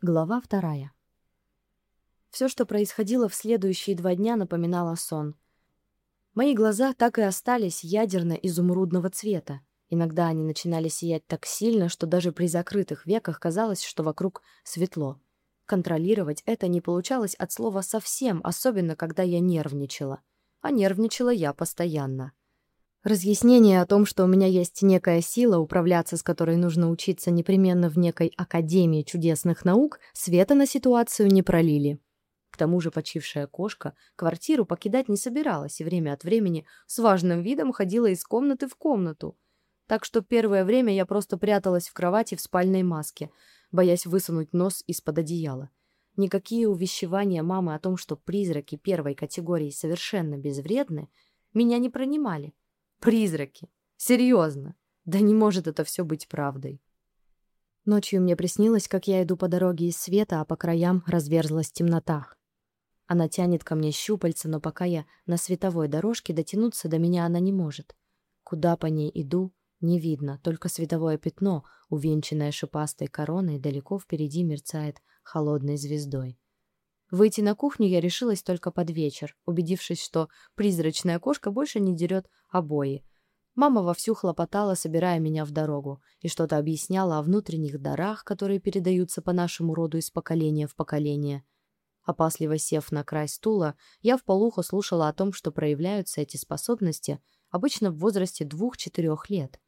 Глава вторая. Все, что происходило в следующие два дня, напоминало сон. Мои глаза так и остались ядерно-изумрудного цвета. Иногда они начинали сиять так сильно, что даже при закрытых веках казалось, что вокруг светло. Контролировать это не получалось от слова совсем, особенно когда я нервничала. А нервничала я постоянно. Разъяснение о том, что у меня есть некая сила, управляться с которой нужно учиться непременно в некой Академии чудесных наук, света на ситуацию не пролили. К тому же почившая кошка квартиру покидать не собиралась и время от времени с важным видом ходила из комнаты в комнату. Так что первое время я просто пряталась в кровати в спальной маске, боясь высунуть нос из-под одеяла. Никакие увещевания мамы о том, что призраки первой категории совершенно безвредны, меня не пронимали. Призраки. Серьезно. Да не может это все быть правдой. Ночью мне приснилось, как я иду по дороге из света, а по краям разверзлась темнота. Она тянет ко мне щупальца, но пока я на световой дорожке, дотянуться до меня она не может. Куда по ней иду, не видно, только световое пятно, увенчанное шипастой короной, далеко впереди мерцает холодной звездой. Выйти на кухню я решилась только под вечер, убедившись, что призрачная кошка больше не дерет обои. Мама вовсю хлопотала, собирая меня в дорогу, и что-то объясняла о внутренних дарах, которые передаются по нашему роду из поколения в поколение. Опасливо сев на край стула, я вполуха слушала о том, что проявляются эти способности обычно в возрасте двух-четырех лет.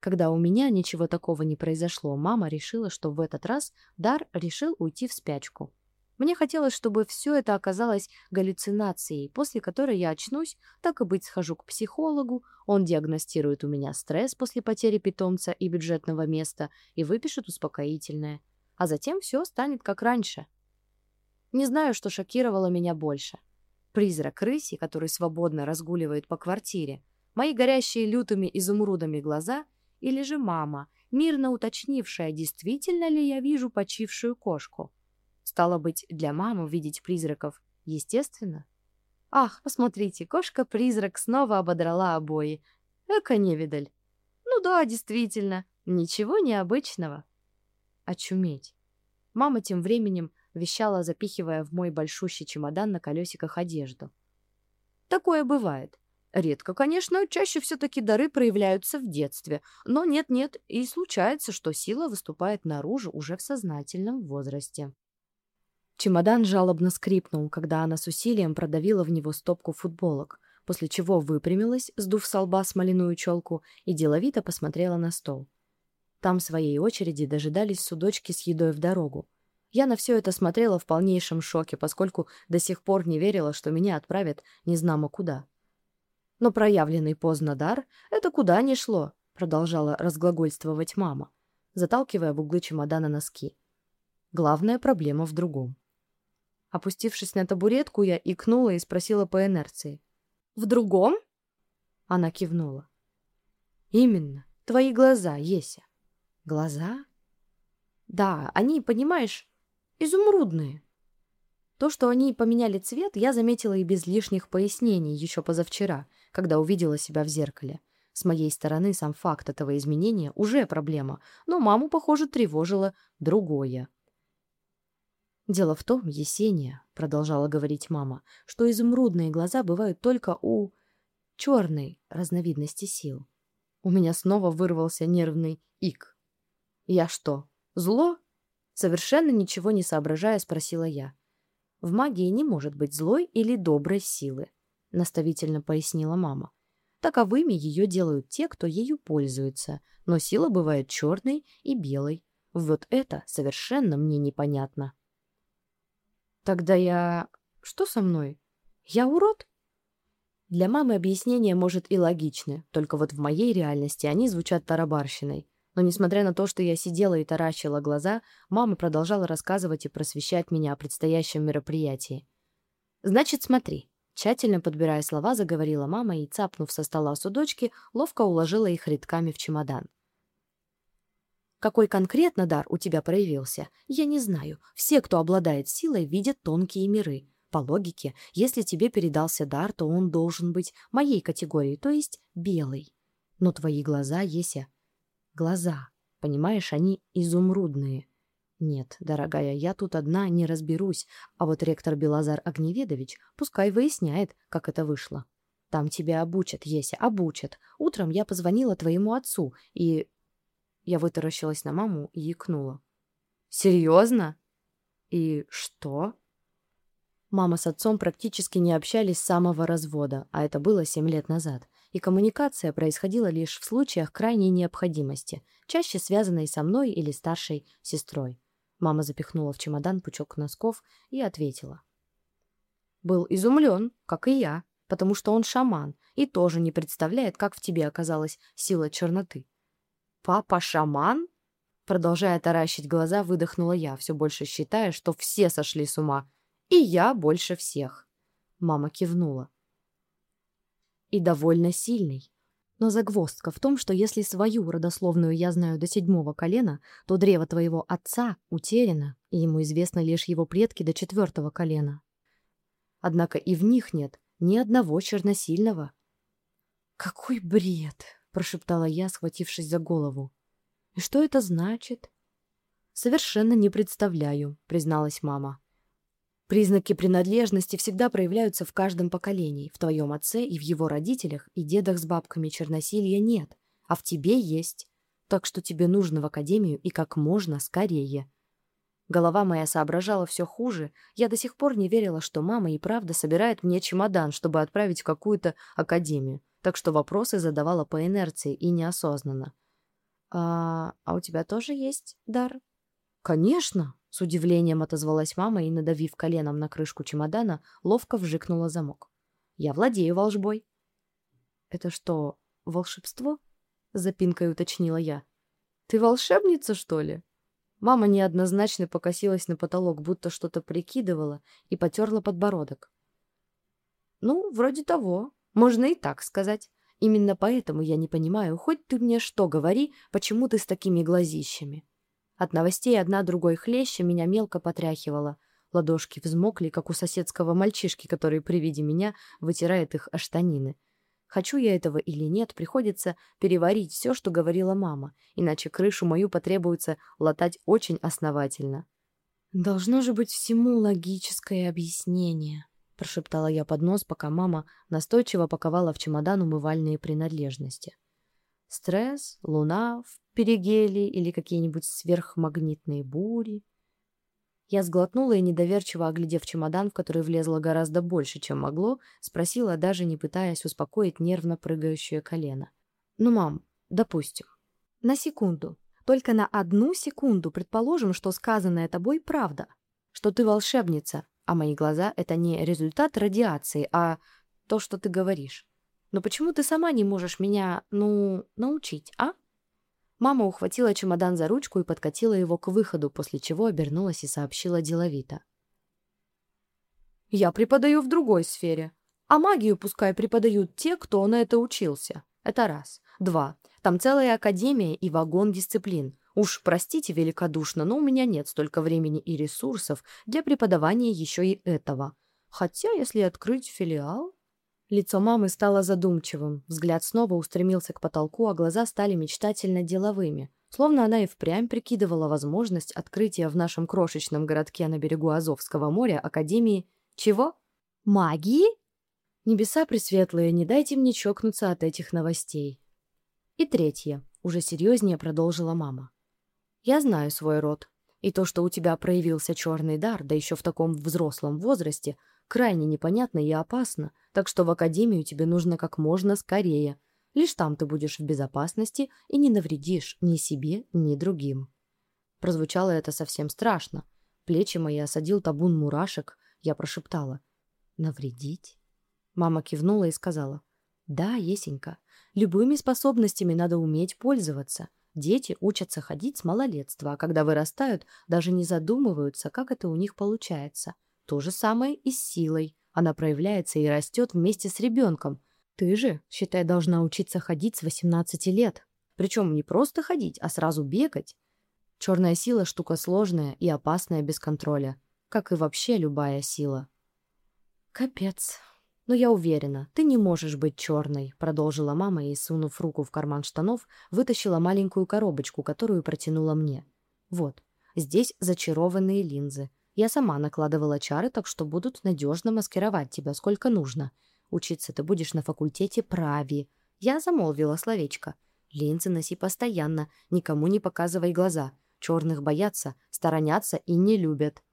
Когда у меня ничего такого не произошло, мама решила, что в этот раз дар решил уйти в спячку. Мне хотелось, чтобы все это оказалось галлюцинацией, после которой я очнусь, так и быть схожу к психологу, он диагностирует у меня стресс после потери питомца и бюджетного места и выпишет успокоительное. А затем все станет как раньше. Не знаю, что шокировало меня больше. Призрак рыси, который свободно разгуливает по квартире, мои горящие лютыми изумрудами глаза или же мама, мирно уточнившая, действительно ли я вижу почившую кошку. Стало быть, для мамы видеть призраков естественно. Ах, посмотрите, кошка-призрак снова ободрала обои. Эка невидаль. Ну да, действительно, ничего необычного. Очуметь. Мама тем временем вещала, запихивая в мой большущий чемодан на колесиках одежду. Такое бывает. Редко, конечно, чаще все-таки дары проявляются в детстве, но нет-нет, и случается, что сила выступает наружу уже в сознательном возрасте. Чемодан жалобно скрипнул, когда она с усилием продавила в него стопку футболок, после чего выпрямилась, сдув с лба смоляную челку, и деловито посмотрела на стол. Там в своей очереди дожидались судочки с едой в дорогу. Я на все это смотрела в полнейшем шоке, поскольку до сих пор не верила, что меня отправят незнамо куда. Но проявленный поздно дар — это куда ни шло, продолжала разглагольствовать мама, заталкивая в углы чемодана носки. Главная проблема в другом. Опустившись на табуретку, я икнула и спросила по инерции. «В другом?» Она кивнула. «Именно. Твои глаза, Еся». «Глаза?» «Да, они, понимаешь, изумрудные». То, что они поменяли цвет, я заметила и без лишних пояснений еще позавчера, когда увидела себя в зеркале. С моей стороны сам факт этого изменения уже проблема, но маму, похоже, тревожило другое. «Дело в том, Есения», — продолжала говорить мама, «что изумрудные глаза бывают только у черной разновидности сил». У меня снова вырвался нервный ик. «Я что, зло?» Совершенно ничего не соображая, спросила я. «В магии не может быть злой или доброй силы», — наставительно пояснила мама. Таковыми ее делают те, кто ею пользуется, но сила бывает черной и белой. Вот это совершенно мне непонятно. Тогда я... Что со мной? Я урод? Для мамы объяснение может и логичны, только вот в моей реальности они звучат тарабарщиной. Но несмотря на то, что я сидела и таращила глаза, мама продолжала рассказывать и просвещать меня о предстоящем мероприятии. «Значит, смотри». Тщательно подбирая слова, заговорила мама и, цапнув со стола судочки, ловко уложила их рядками в чемодан. Какой конкретно дар у тебя проявился, я не знаю. Все, кто обладает силой, видят тонкие миры. По логике, если тебе передался дар, то он должен быть моей категории, то есть белый. Но твои глаза, Еся, глаза, понимаешь, они изумрудные. Нет, дорогая, я тут одна не разберусь, а вот ректор Белазар Огневедович пускай выясняет, как это вышло. Там тебя обучат, Еся, обучат. Утром я позвонила твоему отцу, и... Я вытаращилась на маму и икнула. «Серьезно? И что?» Мама с отцом практически не общались с самого развода, а это было семь лет назад, и коммуникация происходила лишь в случаях крайней необходимости, чаще связанной со мной или старшей сестрой. Мама запихнула в чемодан пучок носков и ответила. Был изумлен, как и я, потому что он шаман и тоже не представляет, как в тебе оказалась сила черноты. «Папа шаман?» Продолжая таращить глаза, выдохнула я, все больше считая, что все сошли с ума. И я больше всех. Мама кивнула. И довольно сильный. Но загвоздка в том, что если свою родословную я знаю до седьмого колена, то древо твоего отца утеряно, и ему известны лишь его предки до четвертого колена. Однако и в них нет ни одного черносильного. «Какой бред!» — прошептала я, схватившись за голову. «И что это значит?» «Совершенно не представляю», — призналась мама. Признаки принадлежности всегда проявляются в каждом поколении. В твоем отце и в его родителях и дедах с бабками черносилья нет, а в тебе есть. Так что тебе нужно в академию и как можно скорее. Голова моя соображала все хуже. Я до сих пор не верила, что мама и правда собирает мне чемодан, чтобы отправить в какую-то академию. Так что вопросы задавала по инерции и неосознанно. «А, а у тебя тоже есть дар?» «Конечно!» С удивлением отозвалась мама и, надавив коленом на крышку чемодана, ловко вжикнула замок. «Я владею волжбой». «Это что, волшебство?» — запинкой уточнила я. «Ты волшебница, что ли?» Мама неоднозначно покосилась на потолок, будто что-то прикидывала, и потерла подбородок. «Ну, вроде того. Можно и так сказать. Именно поэтому я не понимаю, хоть ты мне что говори, почему ты с такими глазищами?» От новостей одна другой хлеще меня мелко потряхивала. Ладошки взмокли, как у соседского мальчишки, который при виде меня вытирает их о штанины. Хочу я этого или нет, приходится переварить все, что говорила мама, иначе крышу мою потребуется латать очень основательно. «Должно же быть всему логическое объяснение», — прошептала я под нос, пока мама настойчиво паковала в чемодан умывальные принадлежности. Стресс, луна в перигелии или какие-нибудь сверхмагнитные бури. Я сглотнула и, недоверчиво оглядев чемодан, в который влезло гораздо больше, чем могло, спросила, даже не пытаясь успокоить нервно прыгающее колено. «Ну, мам, допустим. На секунду. Только на одну секунду предположим, что сказанное тобой правда. Что ты волшебница, а мои глаза — это не результат радиации, а то, что ты говоришь. Но почему ты сама не можешь меня, ну, научить, а? Мама ухватила чемодан за ручку и подкатила его к выходу, после чего обернулась и сообщила деловито. «Я преподаю в другой сфере, а магию пускай преподают те, кто на это учился. Это раз. Два. Там целая академия и вагон дисциплин. Уж простите великодушно, но у меня нет столько времени и ресурсов для преподавания еще и этого. Хотя, если открыть филиал... Лицо мамы стало задумчивым, взгляд снова устремился к потолку, а глаза стали мечтательно деловыми, словно она и впрямь прикидывала возможность открытия в нашем крошечном городке на берегу Азовского моря Академии чего? Магии? Небеса пресветлые, не дайте мне чокнуться от этих новостей. И третье, уже серьезнее продолжила мама. Я знаю свой род, и то, что у тебя проявился черный дар, да еще в таком взрослом возрасте – крайне непонятно и опасно, так что в академию тебе нужно как можно скорее. Лишь там ты будешь в безопасности и не навредишь ни себе, ни другим. Прозвучало это совсем страшно. Плечи мои осадил табун мурашек. Я прошептала. «Навредить?» Мама кивнула и сказала. «Да, Есенька, любыми способностями надо уметь пользоваться. Дети учатся ходить с малолетства, а когда вырастают, даже не задумываются, как это у них получается. То же самое и с силой. Она проявляется и растет вместе с ребенком. Ты же, считай, должна учиться ходить с 18 лет. Причем не просто ходить, а сразу бегать. Черная сила – штука сложная и опасная без контроля. Как и вообще любая сила. Капец. Но я уверена, ты не можешь быть черной, продолжила мама и, сунув руку в карман штанов, вытащила маленькую коробочку, которую протянула мне. Вот, Здесь зачарованные линзы. Я сама накладывала чары, так что будут надежно маскировать тебя сколько нужно. Учиться ты будешь на факультете прави. Я замолвила словечко. Линзы носи постоянно, никому не показывай глаза. Черных боятся, сторонятся и не любят.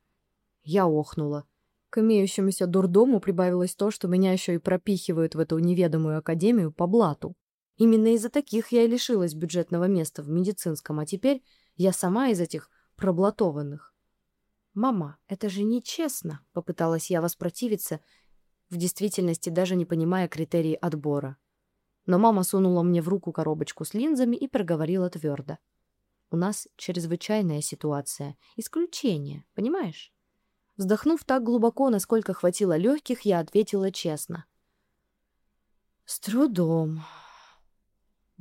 Я охнула. К имеющемуся дурдому прибавилось то, что меня еще и пропихивают в эту неведомую академию по блату. Именно из-за таких я и лишилась бюджетного места в медицинском, а теперь я сама из этих проблатованных. «Мама, это же нечестно!» — попыталась я воспротивиться, в действительности даже не понимая критерии отбора. Но мама сунула мне в руку коробочку с линзами и проговорила твердо. «У нас чрезвычайная ситуация. Исключение, понимаешь?» Вздохнув так глубоко, насколько хватило легких, я ответила честно. «С трудом»,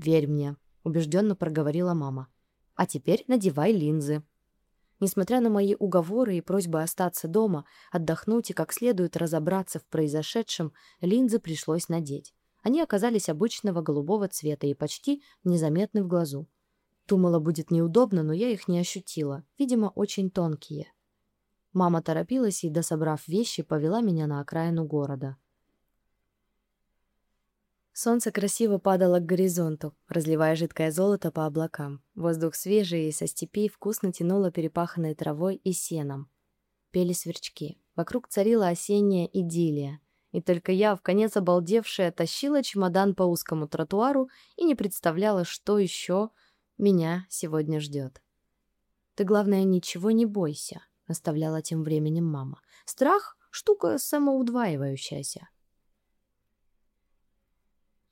«Верь мне», — убежденно проговорила мама. «А теперь надевай линзы». Несмотря на мои уговоры и просьбы остаться дома, отдохнуть и как следует разобраться в произошедшем, линзы пришлось надеть. Они оказались обычного голубого цвета и почти незаметны в глазу. Думала, будет неудобно, но я их не ощутила. Видимо, очень тонкие. Мама торопилась и, дособрав вещи, повела меня на окраину города. Солнце красиво падало к горизонту, разливая жидкое золото по облакам. Воздух свежий и со степей вкусно тянуло перепаханной травой и сеном. Пели сверчки. Вокруг царила осенняя идиллия. И только я, в конец обалдевшая, тащила чемодан по узкому тротуару и не представляла, что еще меня сегодня ждет. «Ты, главное, ничего не бойся», — наставляла тем временем мама. «Страх — штука самоудваивающаяся.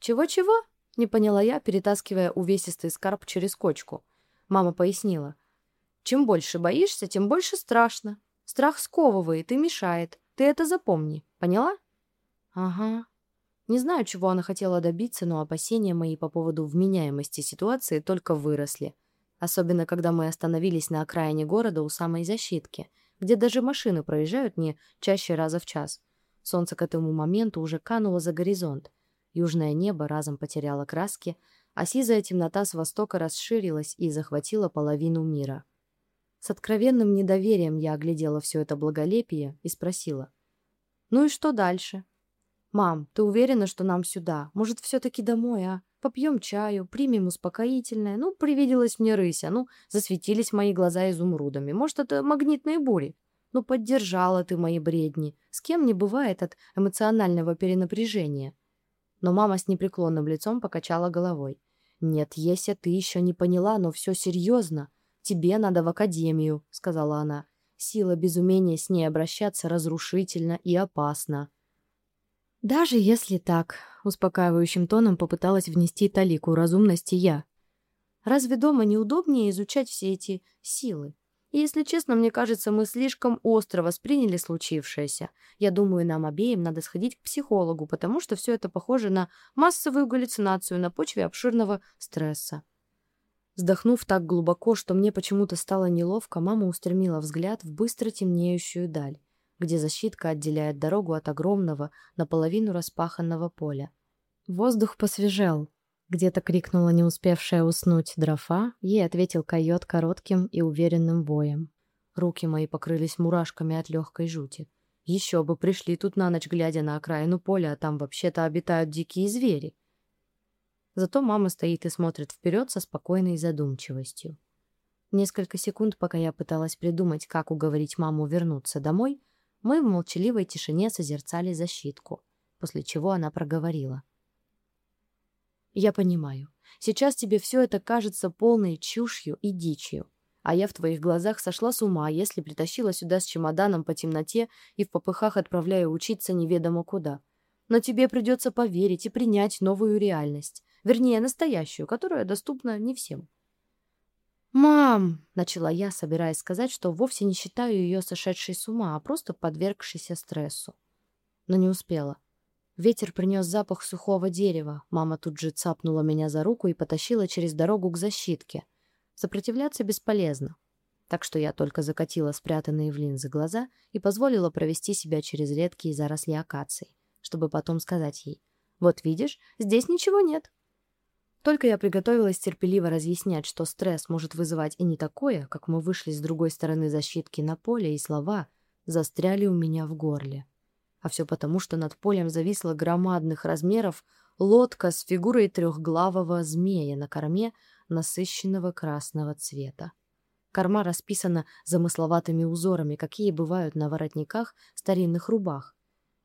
«Чего-чего?» — не поняла я, перетаскивая увесистый скарб через кочку. Мама пояснила. «Чем больше боишься, тем больше страшно. Страх сковывает и мешает. Ты это запомни. Поняла?» «Ага». Не знаю, чего она хотела добиться, но опасения мои по поводу вменяемости ситуации только выросли. Особенно, когда мы остановились на окраине города у самой защитки, где даже машины проезжают не чаще раза в час. Солнце к этому моменту уже кануло за горизонт. Южное небо разом потеряло краски, а сизая темнота с востока расширилась и захватила половину мира. С откровенным недоверием я оглядела все это благолепие и спросила. «Ну и что дальше?» «Мам, ты уверена, что нам сюда? Может, все-таки домой, а? Попьем чаю, примем успокоительное. Ну, привиделась мне рыся, ну, засветились мои глаза изумрудами. Может, это магнитные бури? Ну, поддержала ты мои бредни. С кем не бывает от эмоционального перенапряжения?» Но мама с непреклонным лицом покачала головой. «Нет, Еся, ты еще не поняла, но все серьезно. Тебе надо в академию», — сказала она. «Сила без умения с ней обращаться разрушительно и опасна». «Даже если так», — успокаивающим тоном попыталась внести талику разумности я. «Разве дома неудобнее изучать все эти силы? Если честно, мне кажется, мы слишком остро восприняли случившееся. Я думаю, нам обеим надо сходить к психологу, потому что все это похоже на массовую галлюцинацию на почве обширного стресса. Вздохнув так глубоко, что мне почему-то стало неловко, мама устремила взгляд в быстро темнеющую даль, где защитка отделяет дорогу от огромного, наполовину распаханного поля. Воздух посвежел, где-то крикнула не успевшая уснуть дрофа, ей ответил койот коротким и уверенным воем. Руки мои покрылись мурашками от легкой жути. Еще бы пришли тут на ночь, глядя на окраину поля, а там вообще-то обитают дикие звери. Зато мама стоит и смотрит вперед со спокойной задумчивостью. Несколько секунд, пока я пыталась придумать, как уговорить маму вернуться домой, мы в молчаливой тишине созерцали защитку, после чего она проговорила. Я понимаю. Сейчас тебе все это кажется полной чушью и дичью. А я в твоих глазах сошла с ума, если притащила сюда с чемоданом по темноте и в попыхах отправляю учиться неведомо куда. Но тебе придется поверить и принять новую реальность. Вернее, настоящую, которая доступна не всем. «Мам!» — начала я, собираясь сказать, что вовсе не считаю ее сошедшей с ума, а просто подвергшейся стрессу. Но не успела. Ветер принес запах сухого дерева. Мама тут же цапнула меня за руку и потащила через дорогу к защитке. Сопротивляться бесполезно. Так что я только закатила спрятанные в линзы глаза и позволила провести себя через редкие заросли акаций, чтобы потом сказать ей, «Вот видишь, здесь ничего нет». Только я приготовилась терпеливо разъяснять, что стресс может вызывать и не такое, как мы вышли с другой стороны защитки на поле, и слова застряли у меня в горле. А все потому, что над полем зависла громадных размеров лодка с фигурой трехглавого змея на корме насыщенного красного цвета. Корма расписана замысловатыми узорами, какие бывают на воротниках старинных рубах.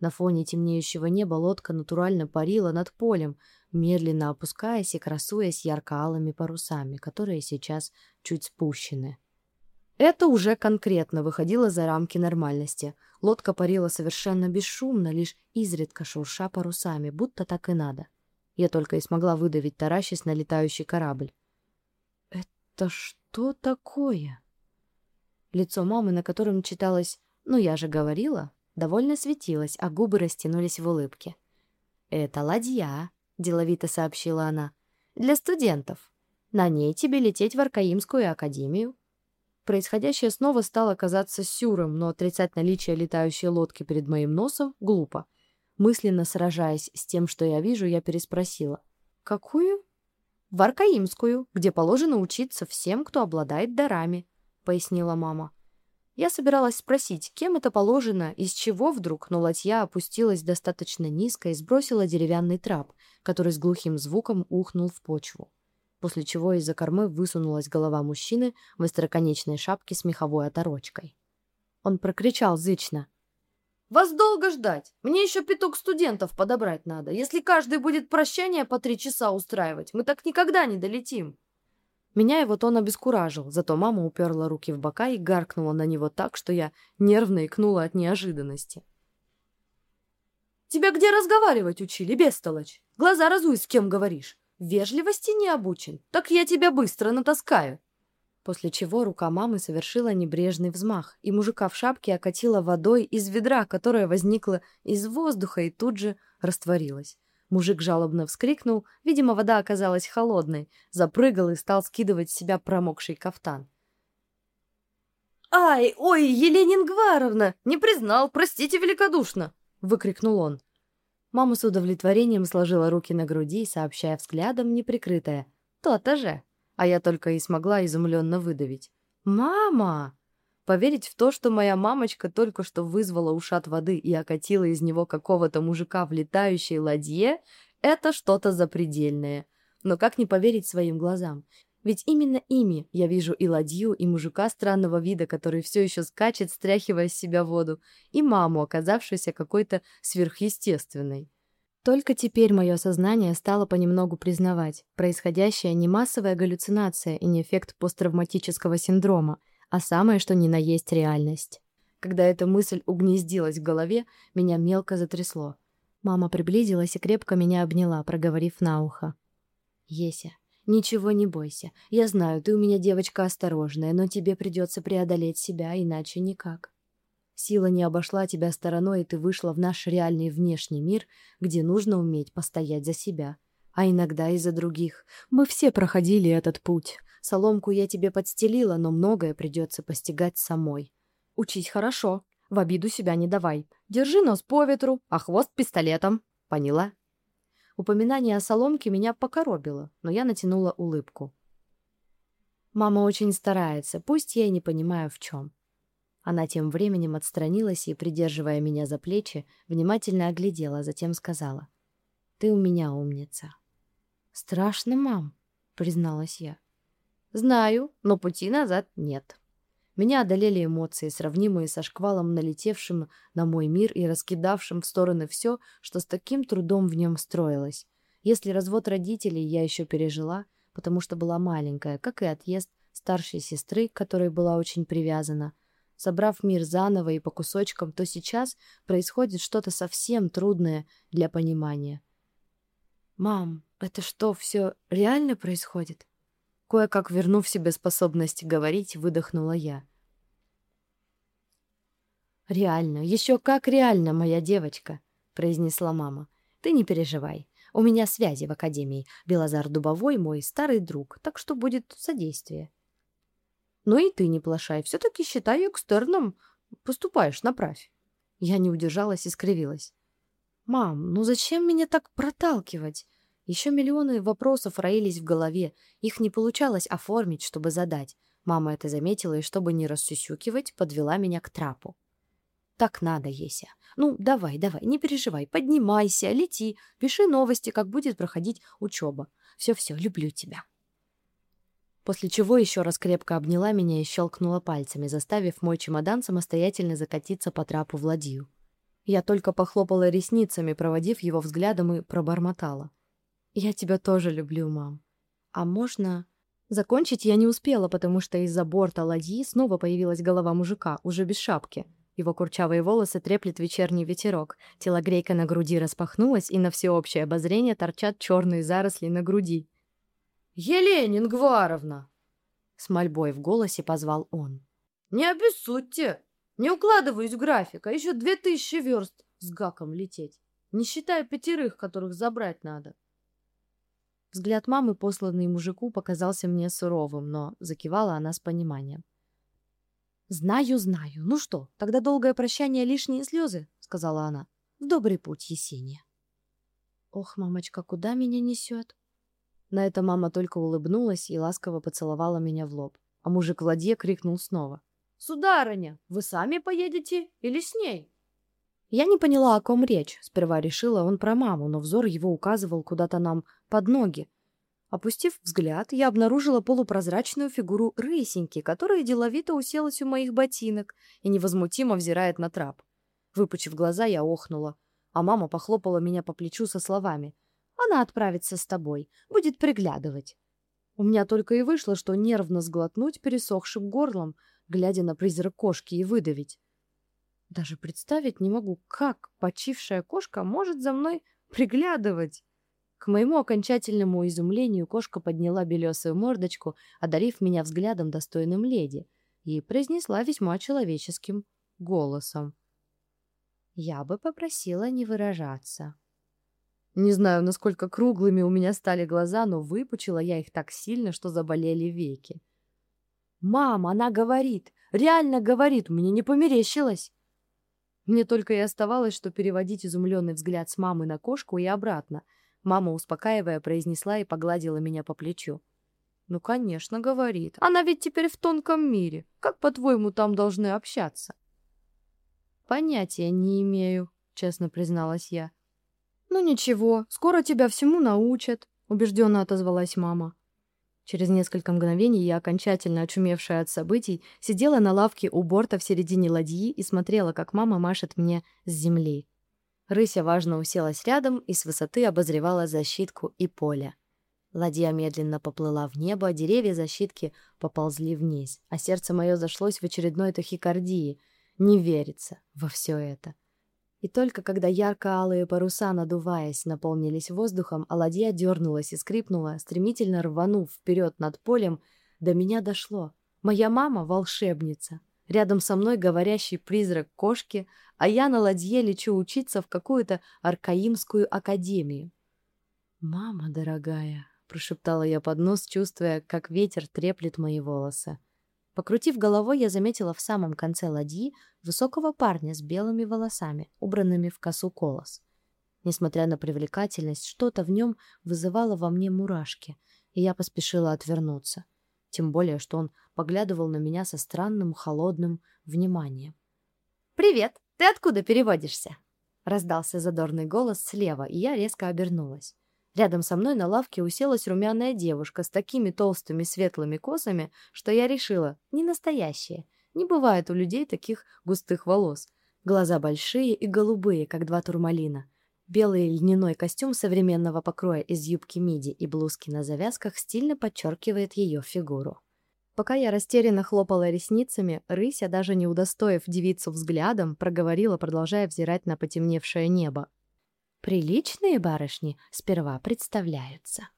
На фоне темнеющего неба лодка натурально парила над полем, медленно опускаясь и красуясь ярко-алыми парусами, которые сейчас чуть спущены. Это уже конкретно выходило за рамки нормальности. Лодка парила совершенно бесшумно, лишь изредка шурша парусами, будто так и надо. Я только и смогла выдавить, таращась на летающий корабль. «Это что такое?» Лицо мамы, на котором читалось «Ну, я же говорила», довольно светилось, а губы растянулись в улыбке. «Это ладья», — деловито сообщила она. «Для студентов. На ней тебе лететь в Аркаимскую академию». Происходящее снова стало казаться сюром, но отрицать наличие летающей лодки перед моим носом глупо. Мысленно сражаясь с тем, что я вижу, я переспросила. «Какую?» «В Аркаимскую, где положено учиться всем, кто обладает дарами», — пояснила мама. Я собиралась спросить, кем это положено, из чего вдруг, но ладья опустилась достаточно низко и сбросила деревянный трап, который с глухим звуком ухнул в почву. После чего из-за кормы высунулась голова мужчины в остроконечной шапке с меховой оторочкой. Он прокричал зычно. «Вас долго ждать! Мне еще пяток студентов подобрать надо. Если каждый будет прощание по три часа устраивать, мы так никогда не долетим!» Меня его тон обескуражил, зато мама уперла руки в бока и гаркнула на него так, что я нервно икнула от неожиданности. «Тебя где разговаривать учили, бестолочь? Глаза разуй, с кем говоришь. Вежливости не обучен, так я тебя быстро натаскаю». После чего рука мамы совершила небрежный взмах, и мужика в шапке окатила водой из ведра, которое возникло из воздуха и тут же растворилось. Мужик жалобно вскрикнул, видимо, вода оказалась холодной, запрыгал и стал скидывать с себя промокший кафтан. «Ай, ой, Еленингваровна! Не признал, простите великодушно!» — выкрикнул он. Мама с удовлетворением сложила руки на груди, сообщая взглядом неприкрытое. «То-то же!» А я только и смогла изумленно выдавить. «Мама!» Поверить в то, что моя мамочка только что вызвала ушат воды и окатила из него какого-то мужика в летающей ладье, это что-то запредельное. Но как не поверить своим глазам? Ведь именно ими я вижу и ладью, и мужика странного вида, который все еще скачет, стряхивая с себя воду, и маму, оказавшуюся какой-то сверхъестественной. Только теперь мое сознание стало понемногу признавать, происходящее не массовая галлюцинация и не эффект посттравматического синдрома, а самое что ни на есть реальность. Когда эта мысль угнездилась в голове, меня мелко затрясло. Мама приблизилась и крепко меня обняла, проговорив на ухо. «Еся, ничего не бойся. Я знаю, ты у меня девочка осторожная, но тебе придется преодолеть себя, иначе никак. Сила не обошла тебя стороной, и ты вышла в наш реальный внешний мир, где нужно уметь постоять за себя, а иногда и за других. Мы все проходили этот путь. Соломку я тебе подстелила, но многое придется постигать самой. Учись хорошо, в обиду себя не давай. Держи нос по ветру, а хвост пистолетом. Поняла? Упоминание о соломке меня покоробило, но я натянула улыбку. Мама очень старается, пусть я и не понимаю в чем. Она тем временем отстранилась и, придерживая меня за плечи, внимательно оглядела, затем сказала. «Ты у меня умница». «Страшно, мам», — призналась я. Знаю, но пути назад нет. Меня одолели эмоции, сравнимые со шквалом, налетевшим на мой мир и раскидавшим в стороны все, что с таким трудом в нем строилось. Если развод родителей я еще пережила, потому что была маленькая, как и отъезд старшей сестры, к которой была очень привязана, собрав мир заново и по кусочкам, то сейчас происходит что-то совсем трудное для понимания. «Мам, это что, все реально происходит?» Кое-как вернув себе способность говорить, выдохнула я. «Реально, еще как реально, моя девочка», — произнесла мама. «Ты не переживай. У меня связи в академии. Белозар Дубовой мой старый друг, так что будет содействие». «Ну и ты не плашай. Все-таки считай экстерном. Поступаешь, направь». Я не удержалась и скривилась. «Мам, ну зачем меня так проталкивать? Еще миллионы вопросов роились в голове, их не получалось оформить, чтобы задать. Мама это заметила и, чтобы не рассюсюкивать, подвела меня к трапу. «Так надо, Еся. Ну, давай, давай, не переживай, поднимайся, лети, пиши новости, как будет проходить учеба. Все-все, люблю тебя». После чего еще раз крепко обняла меня и щелкнула пальцами, заставив мой чемодан самостоятельно закатиться по трапу в ладью. Я только похлопала ресницами, проводив его взглядом и пробормотала. «Я тебя тоже люблю, мам. А можно...» Закончить я не успела, потому что из-за борта ладьи снова появилась голова мужика, уже без шапки. Его курчавые волосы треплет вечерний ветерок, телогрейка на груди распахнулась, и на всеобщее обозрение торчат черные заросли на груди. «Елена Ингваровна!» С мольбой в голосе позвал он. «Не обессудьте! Не укладываюсь в график, а еще две тысячи верст с гаком лететь, не считая пятерых, которых забрать надо». Взгляд мамы, посланный мужику, показался мне суровым, но закивала она с пониманием. «Знаю, знаю. Ну что, тогда долгое прощание — лишние слезы?» — сказала она. «В добрый путь, Есения». «Ох, мамочка, куда меня несет?» На это мама только улыбнулась и ласково поцеловала меня в лоб. А мужик в ладье крикнул снова. «Сударыня, вы сами поедете или с ней?» Я не поняла, о ком речь. Сперва решила он про маму, но взор его указывал куда-то нам под ноги. Опустив взгляд, я обнаружила полупрозрачную фигуру рысеньки, которая деловито уселась у моих ботинок и невозмутимо взирает на трап. Выпучив глаза, я охнула, а мама похлопала меня по плечу со словами. Она отправится с тобой, будет приглядывать. У меня только и вышло, что нервно сглотнуть пересохшим горлом, глядя на призрак кошки и выдавить. Даже представить не могу, как почившая кошка может за мной приглядывать. К моему окончательному изумлению кошка подняла белесую мордочку, одарив меня взглядом достойным леди, и произнесла весьма человеческим голосом. «Я бы попросила не выражаться». Не знаю, насколько круглыми у меня стали глаза, но выпучила я их так сильно, что заболели веки. «Мам, она говорит! Реально говорит! Мне не померещилось!» Мне только и оставалось, что переводить изумленный взгляд с мамы на кошку и обратно. Мама, успокаивая, произнесла и погладила меня по плечу. «Ну, конечно, говорит. Она ведь теперь в тонком мире. Как, по-твоему, там должны общаться?» «Понятия не имею», — честно призналась я. «Ну ничего, скоро тебя всему научат», — убежденно отозвалась мама. Через несколько мгновений я, окончательно очумевшая от событий, сидела на лавке у борта в середине ладьи и смотрела, как мама машет мне с земли. Рыся важно уселась рядом и с высоты обозревала защитку и поле. Ладья медленно поплыла в небо, деревья защитки поползли вниз, а сердце мое зашлось в очередной тахикардии. Не верится во все это. И только когда ярко-алые паруса, надуваясь, наполнились воздухом, а ладья дернулась и скрипнула, стремительно рванув вперед над полем, до меня дошло. Моя мама — волшебница. Рядом со мной говорящий призрак кошки, а я на ладье лечу учиться в какую-то аркаимскую академию. «Мама дорогая», — прошептала я под нос, чувствуя, как ветер треплет мои волосы. Покрутив головой, я заметила в самом конце ладьи высокого парня с белыми волосами, убранными в косу колос. Несмотря на привлекательность, что-то в нем вызывало во мне мурашки, и я поспешила отвернуться. Тем более, что он поглядывал на меня со странным холодным вниманием. «Привет! Ты откуда переводишься?» Раздался задорный голос слева, и я резко обернулась. Рядом со мной на лавке уселась румяная девушка с такими толстыми светлыми косами, что я решила, не настоящая. Не бывает у людей таких густых волос. Глаза большие и голубые, как два турмалина. Белый льняной костюм современного покроя из юбки миди и блузки на завязках стильно подчеркивает ее фигуру. Пока я растерянно хлопала ресницами, Рыся, даже не удостоив девицу взглядом, проговорила, продолжая взирать на потемневшее небо. Приличные барышни сперва представляются.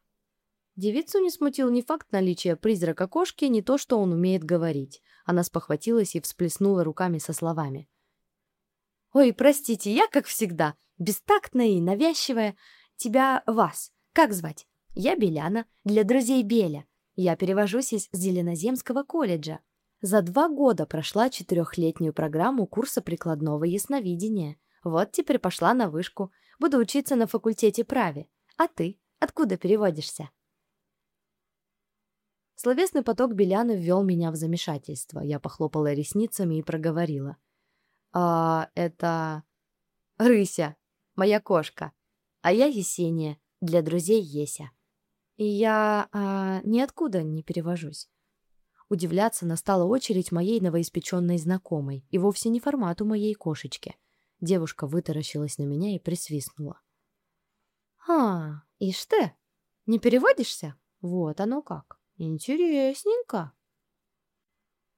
Девицу не смутил ни факт наличия призрака кошки, ни то, что он умеет говорить. Она спохватилась и всплеснула руками со словами. «Ой, простите, я, как всегда, бестактная и навязчивая. Тебя вас. Как звать? Я Беляна, для друзей Беля. Я перевожусь из Зеленоземского колледжа. За два года прошла четырехлетнюю программу курса прикладного ясновидения. Вот теперь пошла на вышку. Буду учиться на факультете праве. А ты? Откуда переводишься?» Словесный поток Беляны ввел меня в замешательство. Я похлопала ресницами и проговорила. «А, это... Рыся, моя кошка. А я Есения, для друзей Еся. И я а, ниоткуда не перевожусь». Удивляться настала очередь моей новоиспеченной знакомой, и вовсе не формату моей кошечки. Девушка вытаращилась на меня и присвистнула. «А, ишь ты, не переводишься? Вот оно как. Интересненько».